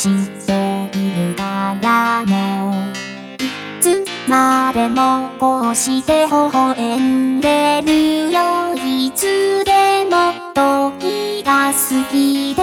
しているからねい。つまでもこうして微笑んでるよ。いつでも時が過ぎる